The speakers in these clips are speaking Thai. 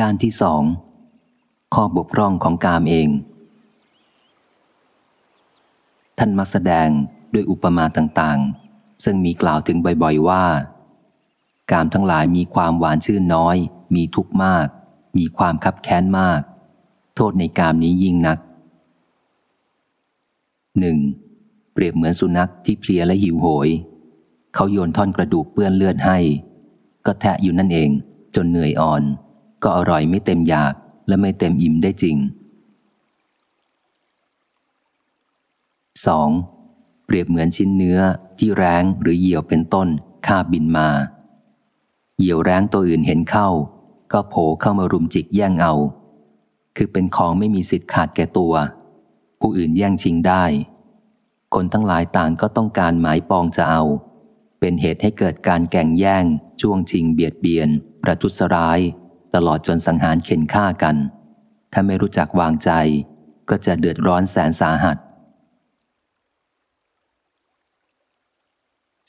ด้านที่สองข้อบกพร่องของกามเอง ท่านมักแสดงด้วยอุปมาต่างๆ ซึ่งมีกล่าวถึงบ่อยๆว่า กามทั้งหลายมีความหวานชื่นน้อย มีทุกข์มาก มีความคับแค้นมาก โทษในกามนี้ยิ่งนักหนึ่งเปรียบเหมือนสุนัขที่เพลียและหิวโหย เขาโยนท่อนกระดูกเปื้อนเลือดให้ ก็แทะอยู่นั่นเองจนเหนื่อยอ่อน ก็อร่อยไม่เต็มอยากและไม่เต็มอิ่มได้จริง 2. เปรียบเหมือนชิ้นเนื้อที่แร้งหรือเหยี่ยวเป็นต้นคาบินมา เหยี่ยวแร้งตัวอื่นเห็นเข้า ก็โผเข้ามารุมจิกแย่งเอา คือเป็นของไม่มีสิทธิ์ขาดแก่ตัว ผู้อื่นแย่งชิงได้ คนทั้งหลายต่างก็ต้องการหมายปองจะเอา เป็นเหตุให้เกิดการแก่งแย่งช่วงชิงเบียดเบียน ประทุษร้าย ตลอดจนสังหารเข็นฆ่ากัน ถ้าไม่รู้จักวางใจ ก็จะเดือดร้อนแสนสาหัส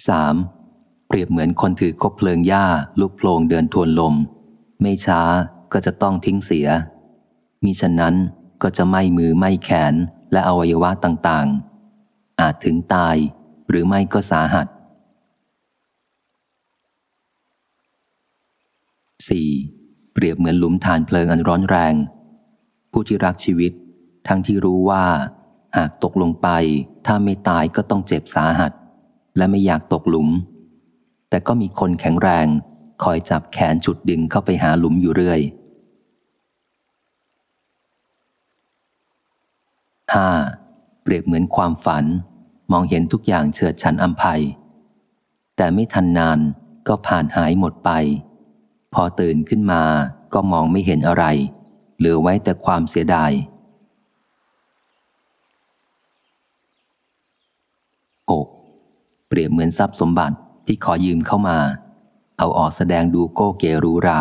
3. เปรียบเหมือนคนถือคบเพลิงหญ้าลุกโพลงเดินทวนลม ไม่ช้าก็จะต้องทิ้งเสีย มิฉะนั้นก็จะไหม่มือไหม่แขนและอวัยวะต่างๆ อาจถึงตายหรือไม่ก็สาหัส 4. เปรียบเหมือนหลุมฐานเพลิงอันร้อนแรง ผู้ที่รักชีวิต ทั้งที่รู้ว่า หากตกลงไป ถ้าไม่ตายก็ต้องเจ็บสาหัส และไม่อยากตกหลุม แต่ก็มีคนแข็งแรง คอยจับแขนฉุดดึงเข้าไปหาหลุมอยู่เรื่อย 5. เปรียบเหมือนความฝัน มองเห็นทุกอย่างเฉิดฉันอัมภัยแต่ไม่ทันนานก็ผ่านหายหมดไป อตื่นขึ้นมาก็มองไม่เห็นอะไร เหลือไว้แต่ความเสียดาย 6. เปรียบเหมือนทรัพย์สมบัติที่ขอยืมเข้ามา เอาออกแสดงดูโก้เกรูรา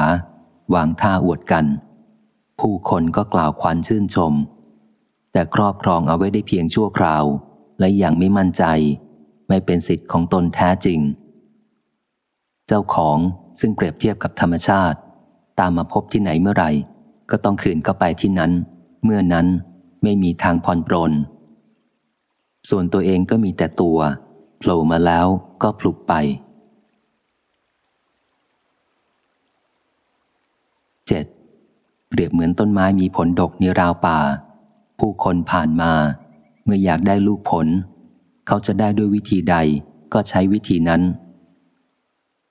วางท่าอวดกัน ผู้คนก็กล่าวควันชื่นชม แต่ครอบครองเอาไว้ได้เพียงชั่วคราว และยังไม่มั่นใจ ไม่เป็นสิทธิ์ของตนแท้จริง เจ้าของ ซึ่งเปรียบเทียบกับธรรมชาติ ตามมาพบที่ไหนเมื่อไหร่ ก็ต้องคืนเข้าไปที่นั้น เมื่อนั้นไม่มีทางผ่อนปรน ส่วนตัวเองก็มีแต่ตัวโผล่มาแล้วก็ปลุกไป 7. เปรียบเหมือนต้นไม้มีผลดกในราวป่า ผู้คนผ่านมา เมื่ออยากได้ลูกผล เขาจะได้ด้วยวิธีใดก็ใช้วิธีนั้น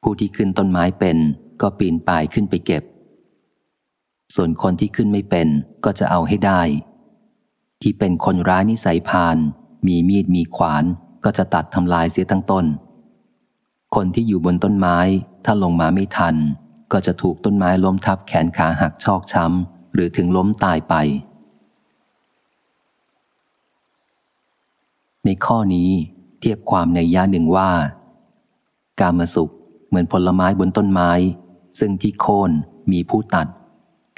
ผู้ที่ขึ้นต้นไม้เป็นก็ปีนป่ายขึ้นไปเก็บ ส่วนคนที่ขึ้นไม่เป็นก็จะเอาให้ได้ ที่เป็นคนร้ายนิสัยพาน มีมีดมีขวานก็จะตัดทำลายเสียทั้งต้น คนที่อยู่บนต้นไม้ถ้าลงมาไม่ทัน ก็จะถูกต้นไม้ล้มทับแขนขาหักชอกช้ำหรือถึงล้มตายไป ในข้อนี้เทียบความในย่าหนึ่งว่า การมสุข มือนผลไม้บนต้นไม้ ซึ่งที่โค่นมีผู้ตัด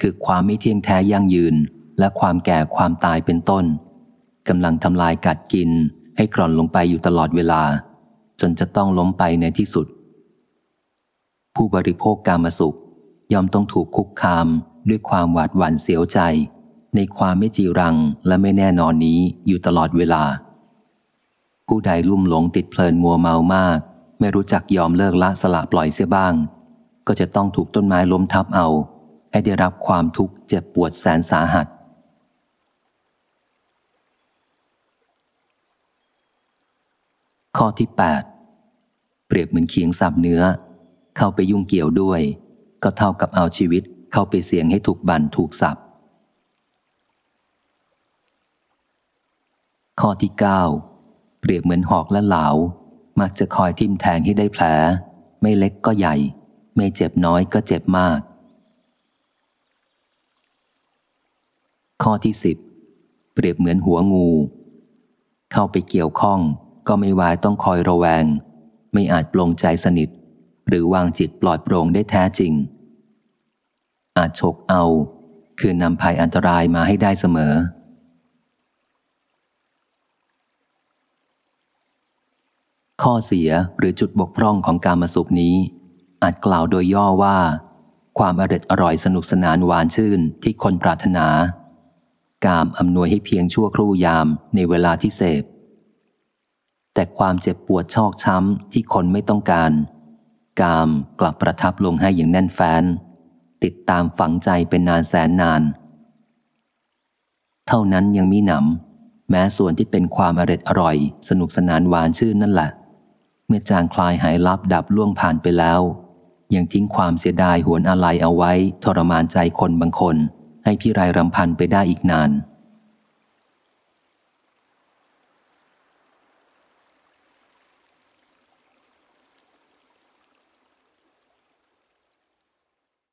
คือความไม่เที่ยงแท้ยั่งยืน และความแก่ความตายเป็นต้นกำลังทำลายกัดกินให้กร่อนลงไปอยู่ตลอดเวลา จนจะต้องล้มไปในที่สุด ผู้บริโภคกามาสุขยอมต้องถูกคุกคามด้วยความหวาดหวั่นเสียวใจ ในความไม่จีรังและไม่แน่นอนนี้อยู่ตลอดเวลา ผู้ใดลุ่มหลงติดเพลินมัวเมามาก ไม่รู้จักยอมเลิกละสละปล่อยเสียบ้าง ก็จะต้องถูกต้นไม้ล้มทับเอา ให้ได้รับความทุกข์เจ็บปวดแสนสาหัส ข้อที่ 8 เปรียบเหมือนเคียงสับเนื้อ เข้าไปยุ่งเกี่ยวด้วย ก็เท่ากับเอาชีวิตเข้าไปเสี่ยงให้ถูกบันถูกสับข้อที่ 9 เปรียบเหมือนหอกและเหลา มักจะคอยทิ่มแทงให้ได้แผล ไม่เล็กก็ใหญ่ ไม่เจ็บน้อยก็เจ็บมาก ข้อที่10เปรียบเหมือนหัวงู เข้าไปเกี่ยวข้องก็ไม่วายต้องคอยระแวง ไม่อาจปลงใจสนิท หรือวางจิตปลอดโปร่งได้แท้จริง อาจฉกเอา คือนำภัยอันตรายมาให้ได้เสมอ ข้อเสียหรือจุดบกพร่องของการมาสุขนี้ อาจกล่าวโดยย่อว่า ความอร็ดอร่อยสนุกสนานหวานชื่นที่คนปรารถนา กามอำนวยให้เพียงชั่วครู่ยามในเวลาที่เสพ แต่ความเจ็บปวดชอกช้ำที่คนไม่ต้องการ กามกลับประทับลงให้อย่างแน่นแฟ้น ติดตามฝังใจเป็นนานแสนนาน เท่านั้นยังมีหนำแม้ส่วนที่เป็นความอร็ดอร่อย สนุกสนานหวานชื่นนั่นแหละ เมื่อจางคลายหายลับดับล่วงผ่านไปแล้ว ยังทิ้งความเสียดายหวนอะไรเอาไว้ ทรมานใจคนบางคน ให้พี่ไรรำพันไปได้อีกนาน